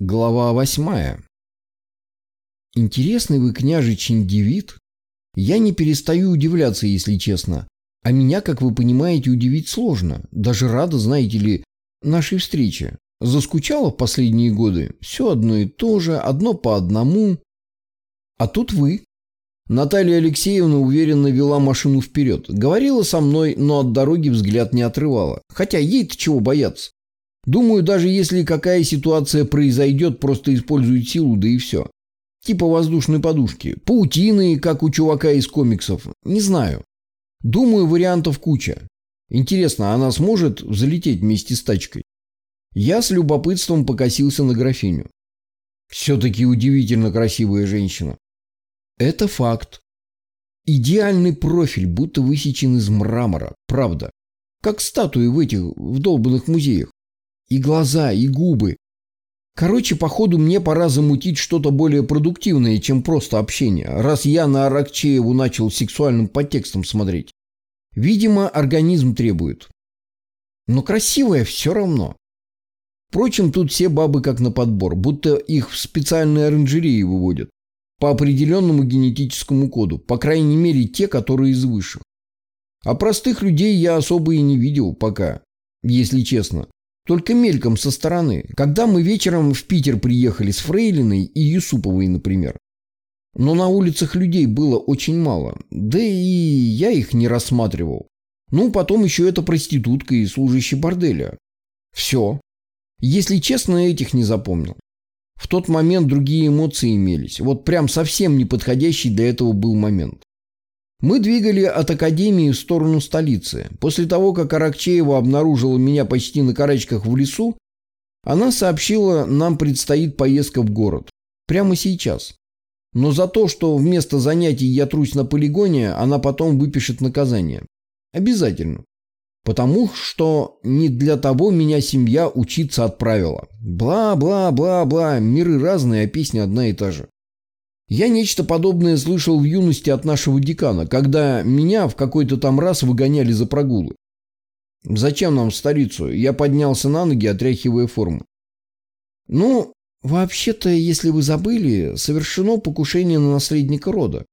Глава восьмая. Интересный вы, княжич, индивид. Я не перестаю удивляться, если честно. А меня, как вы понимаете, удивить сложно. Даже рада, знаете ли, нашей встрече. Заскучала в последние годы. Все одно и то же, одно по одному. А тут вы. Наталья Алексеевна уверенно вела машину вперед. Говорила со мной, но от дороги взгляд не отрывала. Хотя ей-то чего бояться. Думаю, даже если какая ситуация произойдет, просто используют силу, да и все. Типа воздушной подушки. Паутины, как у чувака из комиксов. Не знаю. Думаю, вариантов куча. Интересно, она сможет взлететь вместе с тачкой? Я с любопытством покосился на графиню. Все-таки удивительно красивая женщина. Это факт. Идеальный профиль, будто высечен из мрамора. Правда. Как статуи в этих, в долбанных музеях. И глаза, и губы. Короче, походу, мне пора замутить что-то более продуктивное, чем просто общение, раз я на Аракчееву начал сексуальным подтекстом смотреть. Видимо, организм требует. Но красивая все равно. Впрочем, тут все бабы как на подбор, будто их в специальные оранжереи выводят. По определенному генетическому коду, по крайней мере те, которые из высших. А простых людей я особо и не видел пока, если честно. Только мельком со стороны. Когда мы вечером в Питер приехали с Фрейлиной и Юсуповой, например. Но на улицах людей было очень мало. Да и я их не рассматривал. Ну, потом еще эта проститутка и служащий борделя. Все. Если честно, этих не запомнил. В тот момент другие эмоции имелись. Вот прям совсем неподходящий для этого был момент. Мы двигали от академии в сторону столицы. После того, как Аракчеева обнаружила меня почти на карачках в лесу, она сообщила, нам предстоит поездка в город. Прямо сейчас. Но за то, что вместо занятий я трусь на полигоне, она потом выпишет наказание. Обязательно. Потому что не для того меня семья учиться отправила. Бла-бла-бла-бла. Миры разные, а песня одна и та же. Я нечто подобное слышал в юности от нашего декана, когда меня в какой-то там раз выгоняли за прогулы. Зачем нам в столицу? Я поднялся на ноги, отряхивая форму. Ну, вообще-то, если вы забыли, совершено покушение на наследника рода.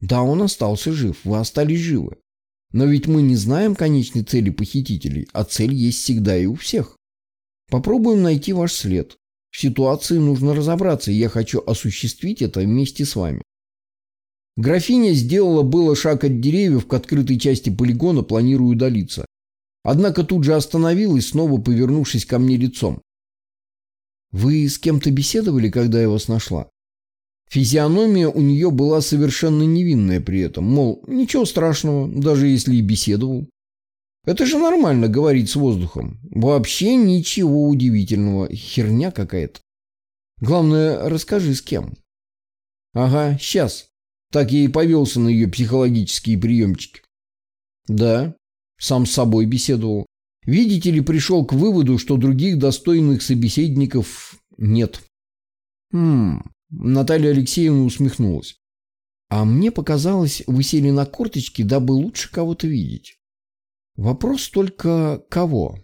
Да, он остался жив, вы остались живы. Но ведь мы не знаем конечной цели похитителей, а цель есть всегда и у всех. Попробуем найти ваш след. В ситуации нужно разобраться, и я хочу осуществить это вместе с вами. Графиня сделала было шаг от деревьев к открытой части полигона, планируя удалиться. Однако тут же остановилась, снова повернувшись ко мне лицом. «Вы с кем-то беседовали, когда я вас нашла?» Физиономия у нее была совершенно невинная при этом, мол, ничего страшного, даже если и беседовал. Это же нормально говорить с воздухом. Вообще ничего удивительного. Херня какая-то. Главное, расскажи с кем. Ага, сейчас. Так я и повелся на ее психологические приемчики. Да, сам с собой беседовал. Видите ли, пришел к выводу, что других достойных собеседников нет. Хм, Наталья Алексеевна усмехнулась. А мне показалось, вы сели на корточки, дабы лучше кого-то видеть. Вопрос только кого?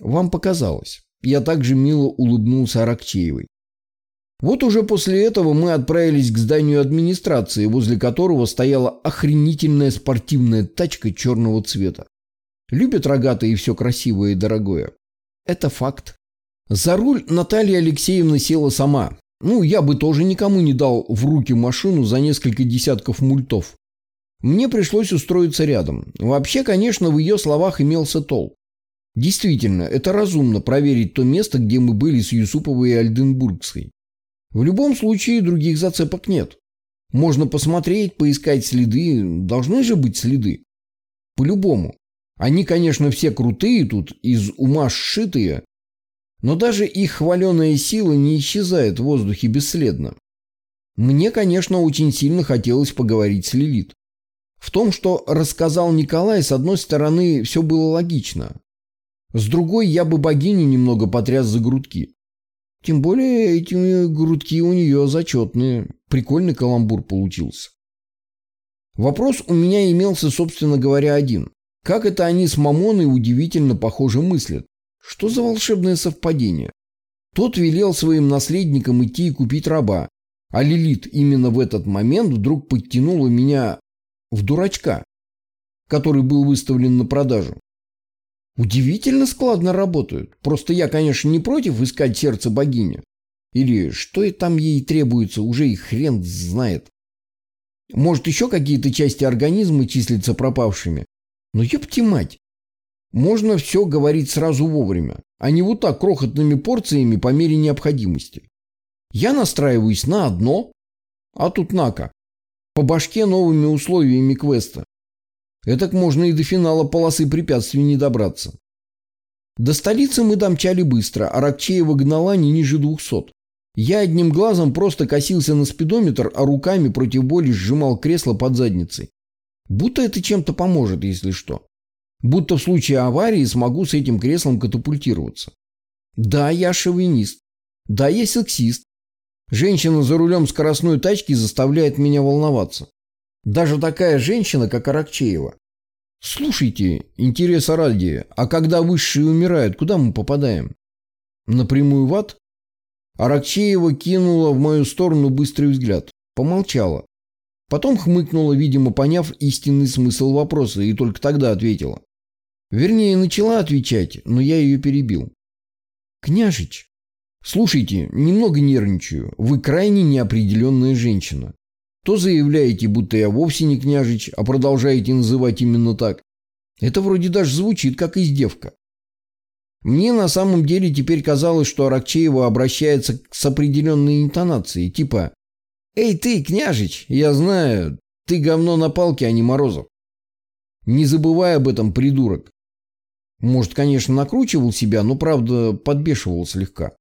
Вам показалось. Я также мило улыбнулся Аракчеевой. Вот уже после этого мы отправились к зданию администрации, возле которого стояла охренительная спортивная тачка черного цвета. Любят рогатые все красивое и дорогое. Это факт. За руль Наталья Алексеевна села сама. Ну, я бы тоже никому не дал в руки машину за несколько десятков мультов. Мне пришлось устроиться рядом. Вообще, конечно, в ее словах имелся тол. Действительно, это разумно проверить то место, где мы были с Юсуповой и Альденбургской. В любом случае других зацепок нет. Можно посмотреть, поискать следы, должны же быть следы. По-любому. Они, конечно, все крутые тут, из ума сшитые, но даже их хваленая сила не исчезает в воздухе бесследно. Мне, конечно, очень сильно хотелось поговорить с Лилит. В том, что рассказал Николай, с одной стороны, все было логично. С другой, я бы богиню немного потряс за грудки. Тем более, эти грудки у нее зачетные. Прикольный каламбур получился. Вопрос у меня имелся, собственно говоря, один. Как это они с Мамоной удивительно похоже мыслят? Что за волшебное совпадение? Тот велел своим наследникам идти и купить раба, а Лилит именно в этот момент вдруг подтянула меня в дурачка, который был выставлен на продажу. Удивительно складно работают. Просто я, конечно, не против искать сердце богини. Или что и там ей требуется, уже и хрен знает. Может, еще какие-то части организма числятся пропавшими. Но ёпти мать. Можно все говорить сразу вовремя, а не вот так крохотными порциями по мере необходимости. Я настраиваюсь на одно, а тут нака. По башке новыми условиями квеста. Этак можно и до финала полосы препятствий не добраться. До столицы мы домчали быстро, а Рокчеева гнала не ниже двухсот. Я одним глазом просто косился на спидометр, а руками против боли сжимал кресло под задницей. Будто это чем-то поможет, если что. Будто в случае аварии смогу с этим креслом катапультироваться. Да, я шовинист. Да, я сексист. Женщина за рулем скоростной тачки заставляет меня волноваться. Даже такая женщина, как Аракчеева. Слушайте, интереса ради, а когда высшие умирают, куда мы попадаем? Напрямую в ад? Аракчеева кинула в мою сторону быстрый взгляд. Помолчала. Потом хмыкнула, видимо, поняв истинный смысл вопроса, и только тогда ответила. Вернее, начала отвечать, но я ее перебил. «Княжич, Слушайте, немного нервничаю. Вы крайне неопределенная женщина. То заявляете, будто я вовсе не княжич, а продолжаете называть именно так. Это вроде даже звучит как издевка. Мне на самом деле теперь казалось, что Аракчеева обращается с определенной интонацией, типа «Эй ты, княжич, я знаю, ты говно на палке, а не Морозов». Не забывай об этом, придурок. Может, конечно, накручивал себя, но, правда, подбешивал слегка.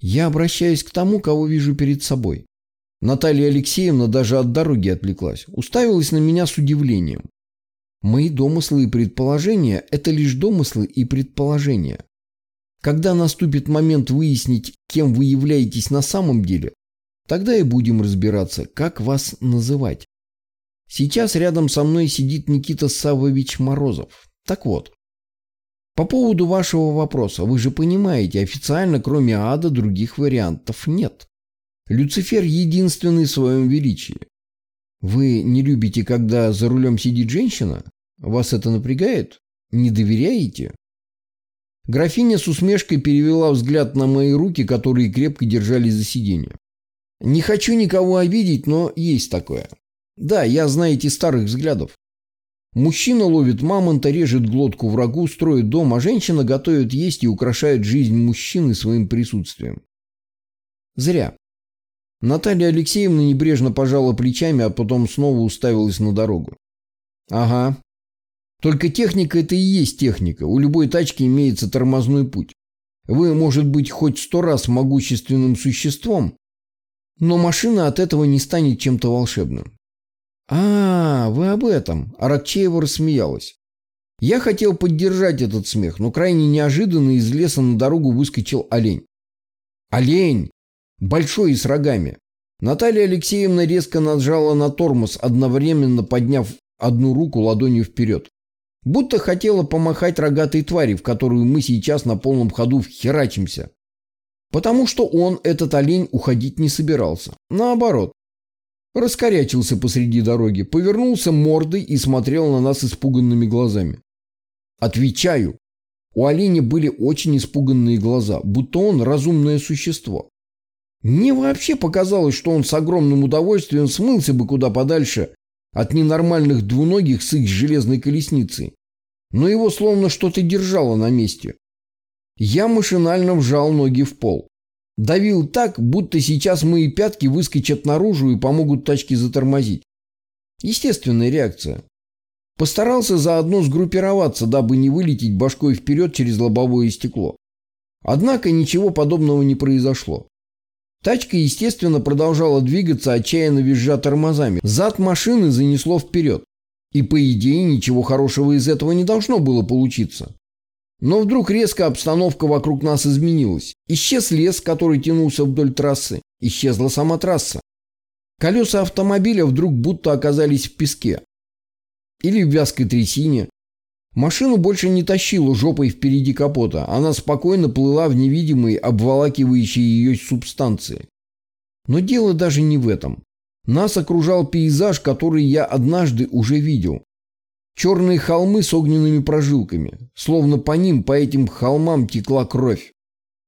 Я обращаюсь к тому, кого вижу перед собой. Наталья Алексеевна даже от дороги отвлеклась, уставилась на меня с удивлением. Мои домыслы и предположения – это лишь домыслы и предположения. Когда наступит момент выяснить, кем вы являетесь на самом деле, тогда и будем разбираться, как вас называть. Сейчас рядом со мной сидит Никита Савович Морозов. Так вот, по поводу вашего вопроса, вы же понимаете, официально кроме ада других вариантов нет. Люцифер единственный в своем величии. Вы не любите, когда за рулем сидит женщина? Вас это напрягает? Не доверяете? Графиня с усмешкой перевела взгляд на мои руки, которые крепко держались за сиденье. Не хочу никого обидеть, но есть такое. Да, я, знаете, старых взглядов. Мужчина ловит мамонта, режет глотку врагу, строит дом, а женщина готовит есть и украшает жизнь мужчины своим присутствием. Зря. Наталья Алексеевна небрежно пожала плечами, а потом снова уставилась на дорогу. Ага. Только техника это и есть техника. У любой тачки имеется тормозной путь. Вы, может быть, хоть сто раз могущественным существом, но машина от этого не станет чем-то волшебным. «А, вы об этом!» Аракчеева рассмеялась. Я хотел поддержать этот смех, но крайне неожиданно из леса на дорогу выскочил олень. Олень! Большой и с рогами. Наталья Алексеевна резко нажала на тормоз, одновременно подняв одну руку ладонью вперед. Будто хотела помахать рогатой твари, в которую мы сейчас на полном ходу вхерачимся. Потому что он, этот олень, уходить не собирался. Наоборот, Раскорячился посреди дороги, повернулся мордой и смотрел на нас испуганными глазами. Отвечаю. У оленя были очень испуганные глаза, будто он разумное существо. Мне вообще показалось, что он с огромным удовольствием смылся бы куда подальше от ненормальных двуногих с их железной колесницей. Но его словно что-то держало на месте. Я машинально вжал ноги в пол. Давил так, будто сейчас мои пятки выскочат наружу и помогут тачке затормозить. Естественная реакция. Постарался заодно сгруппироваться, дабы не вылететь башкой вперед через лобовое стекло. Однако ничего подобного не произошло. Тачка, естественно, продолжала двигаться, отчаянно визжа тормозами. Зад машины занесло вперед. И, по идее, ничего хорошего из этого не должно было получиться. Но вдруг резко обстановка вокруг нас изменилась. Исчез лес, который тянулся вдоль трассы. Исчезла сама трасса. Колеса автомобиля вдруг будто оказались в песке. Или в вязкой трясине. Машину больше не тащила жопой впереди капота, она спокойно плыла в невидимой, обволакивающей ее субстанции. Но дело даже не в этом. Нас окружал пейзаж, который я однажды уже видел. Черные холмы с огненными прожилками, словно по ним, по этим холмам текла кровь.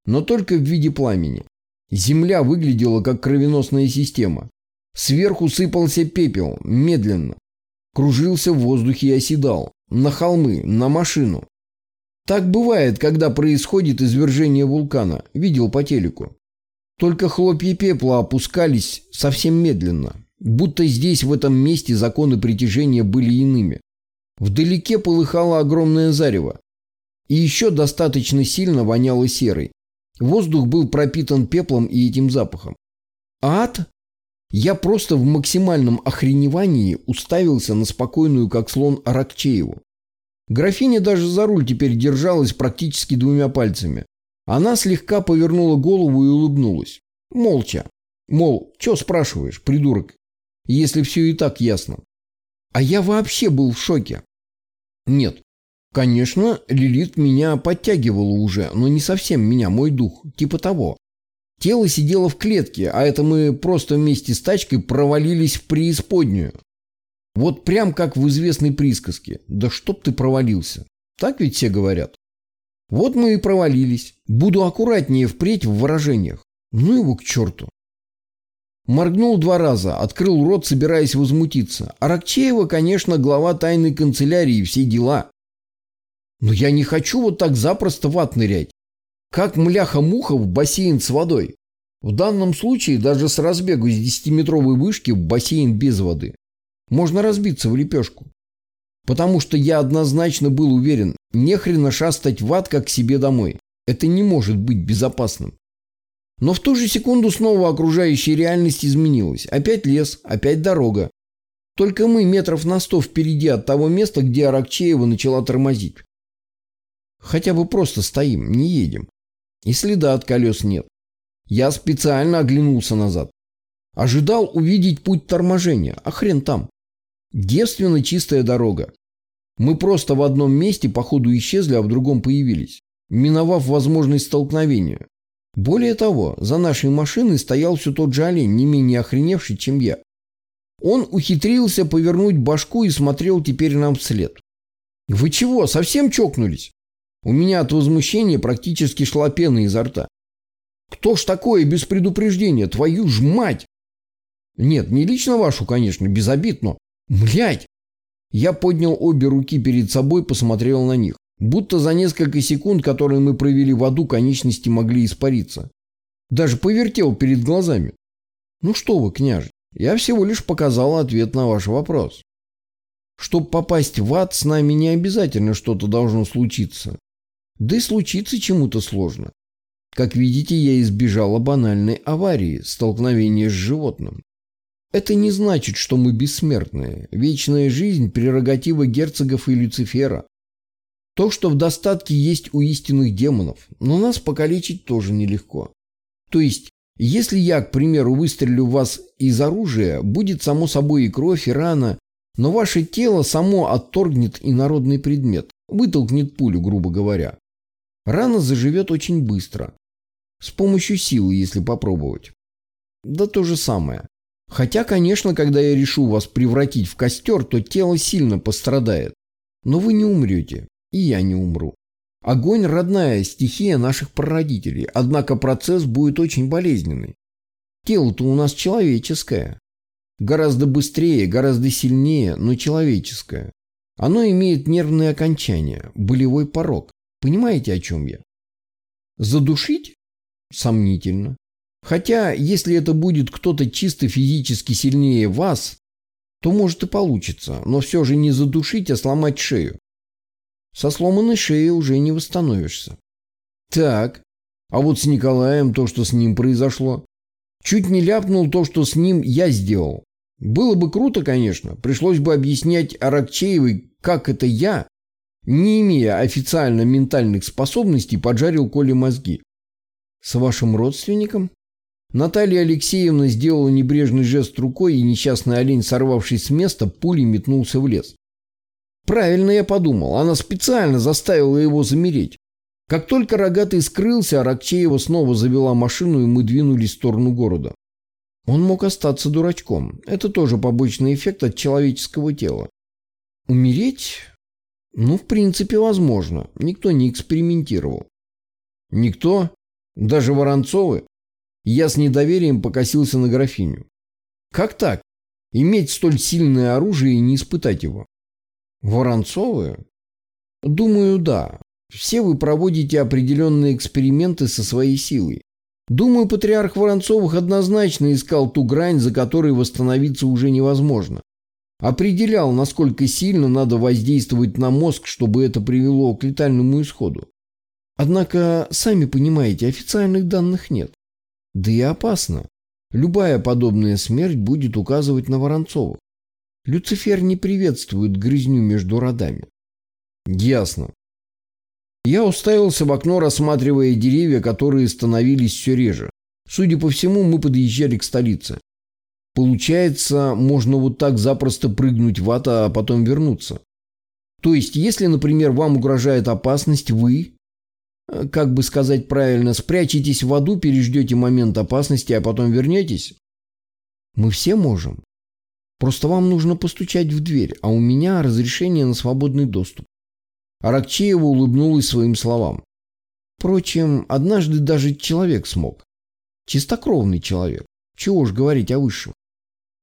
Но только в виде пламени. Земля выглядела как кровеносная система. Сверху сыпался пепел, медленно. Кружился в воздухе и оседал. На холмы, на машину. Так бывает, когда происходит извержение вулкана. Видел по телеку. Только хлопья пепла опускались совсем медленно. Будто здесь, в этом месте, законы притяжения были иными. Вдалеке полыхало огромное зарево. И еще достаточно сильно воняло серой. Воздух был пропитан пеплом и этим запахом. Ад? Я просто в максимальном охреневании уставился на спокойную, как слон, Аракчееву. Графиня даже за руль теперь держалась практически двумя пальцами. Она слегка повернула голову и улыбнулась. Молча. Мол, что спрашиваешь, придурок, если все и так ясно. А я вообще был в шоке. Нет, конечно, Лилит меня подтягивала уже, но не совсем меня, мой дух, типа того. Тело сидело в клетке, а это мы просто вместе с тачкой провалились в преисподнюю. Вот прям как в известной присказке. Да чтоб ты провалился. Так ведь все говорят. Вот мы и провалились. Буду аккуратнее впредь в выражениях. Ну его к черту. Моргнул два раза, открыл рот, собираясь возмутиться. Аракчеева, конечно, глава тайной канцелярии, все дела. Но я не хочу вот так запросто в ад нырять. Как мляха-муха в бассейн с водой. В данном случае даже с разбегу с десятиметровой вышки в бассейн без воды. Можно разбиться в лепешку. Потому что я однозначно был уверен, нехрена шастать в ад как себе домой. Это не может быть безопасным. Но в ту же секунду снова окружающая реальность изменилась. Опять лес, опять дорога. Только мы метров на сто впереди от того места, где Аракчеева начала тормозить. Хотя бы просто стоим, не едем. И следа от колес нет. Я специально оглянулся назад. Ожидал увидеть путь торможения, а хрен там. Девственно чистая дорога. Мы просто в одном месте по ходу исчезли, а в другом появились, миновав возможность столкновения. Более того, за нашей машиной стоял все тот же олень, не менее охреневший, чем я. Он ухитрился повернуть башку и смотрел теперь нам вслед. «Вы чего, совсем чокнулись?» У меня от возмущения практически шла пена изо рта. «Кто ж такое без предупреждения? Твою ж мать!» «Нет, не лично вашу, конечно, без обид, но...» «Блядь!» Я поднял обе руки перед собой, посмотрел на них. Будто за несколько секунд, которые мы провели в аду, конечности могли испариться. Даже повертел перед глазами. Ну что вы, княже, я всего лишь показал ответ на ваш вопрос. Чтобы попасть в ад, с нами не обязательно что-то должно случиться. Да и случиться чему-то сложно. Как видите, я избежала банальной аварии, столкновения с животным. Это не значит, что мы бессмертные. Вечная жизнь – прерогатива герцогов и Люцифера. То, что в достатке есть у истинных демонов, но нас покалечить тоже нелегко. То есть, если я, к примеру, выстрелю вас из оружия, будет само собой и кровь, и рана, но ваше тело само отторгнет инородный предмет, вытолкнет пулю, грубо говоря. Рана заживет очень быстро. С помощью силы, если попробовать. Да то же самое. Хотя, конечно, когда я решу вас превратить в костер, то тело сильно пострадает. Но вы не умрете, и я не умру. Огонь – родная стихия наших прародителей, однако процесс будет очень болезненный. Тело-то у нас человеческое. Гораздо быстрее, гораздо сильнее, но человеческое. Оно имеет нервные окончания, болевой порог. Понимаете, о чем я? Задушить? Сомнительно. Хотя, если это будет кто-то чисто физически сильнее вас, то может и получится, но все же не задушить, а сломать шею. Со сломанной шеей уже не восстановишься. Так, а вот с Николаем то, что с ним произошло. Чуть не ляпнул то, что с ним я сделал. Было бы круто, конечно, пришлось бы объяснять Аракчеевой, как это я, не имея официально ментальных способностей, поджарил Коле мозги. С вашим родственником? Наталья Алексеевна сделала небрежный жест рукой, и несчастный олень, сорвавшись с места, пулей метнулся в лес. Правильно я подумал, она специально заставила его замереть. Как только рогатый скрылся, Аракчеева снова завела машину, и мы двинулись в сторону города. Он мог остаться дурачком. Это тоже побочный эффект от человеческого тела. Умереть? Ну, в принципе, возможно. Никто не экспериментировал. Никто? Даже Воронцовы? Я с недоверием покосился на графиню. Как так? Иметь столь сильное оружие и не испытать его? Воронцовы? Думаю, да. Все вы проводите определенные эксперименты со своей силой. Думаю, патриарх Воронцовых однозначно искал ту грань, за которой восстановиться уже невозможно. Определял, насколько сильно надо воздействовать на мозг, чтобы это привело к летальному исходу. Однако, сами понимаете, официальных данных нет. Да и опасно. Любая подобная смерть будет указывать на Воронцовых. Люцифер не приветствует грызню между родами. Ясно. Я уставился в окно, рассматривая деревья, которые становились все реже. Судя по всему, мы подъезжали к столице. Получается, можно вот так запросто прыгнуть в ад, а потом вернуться. То есть, если, например, вам угрожает опасность, вы, э, как бы сказать правильно, спрячетесь в аду, переждете момент опасности, а потом вернетесь? Мы все можем. Просто вам нужно постучать в дверь, а у меня разрешение на свободный доступ. Аракчеева улыбнулась своим словам. Впрочем, однажды даже человек смог. Чистокровный человек. Чего уж говорить о высшем.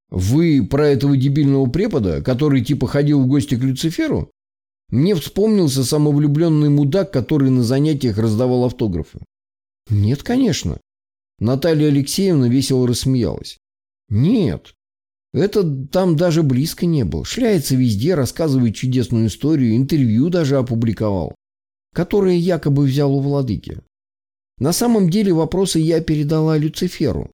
Вы про этого дебильного препода, который типа ходил в гости к Люциферу? Мне вспомнился самовлюбленный мудак, который на занятиях раздавал автографы. Нет, конечно. Наталья Алексеевна весело рассмеялась. Нет, этот там даже близко не был. Шляется везде, рассказывает чудесную историю, интервью даже опубликовал, которое якобы взял у владыки. На самом деле вопросы я передала Люциферу.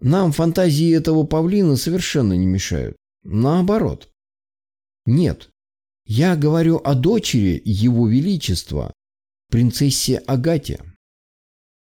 Нам фантазии этого павлина совершенно не мешают. Наоборот. Нет. Я говорю о дочери Его Величества, принцессе Агате.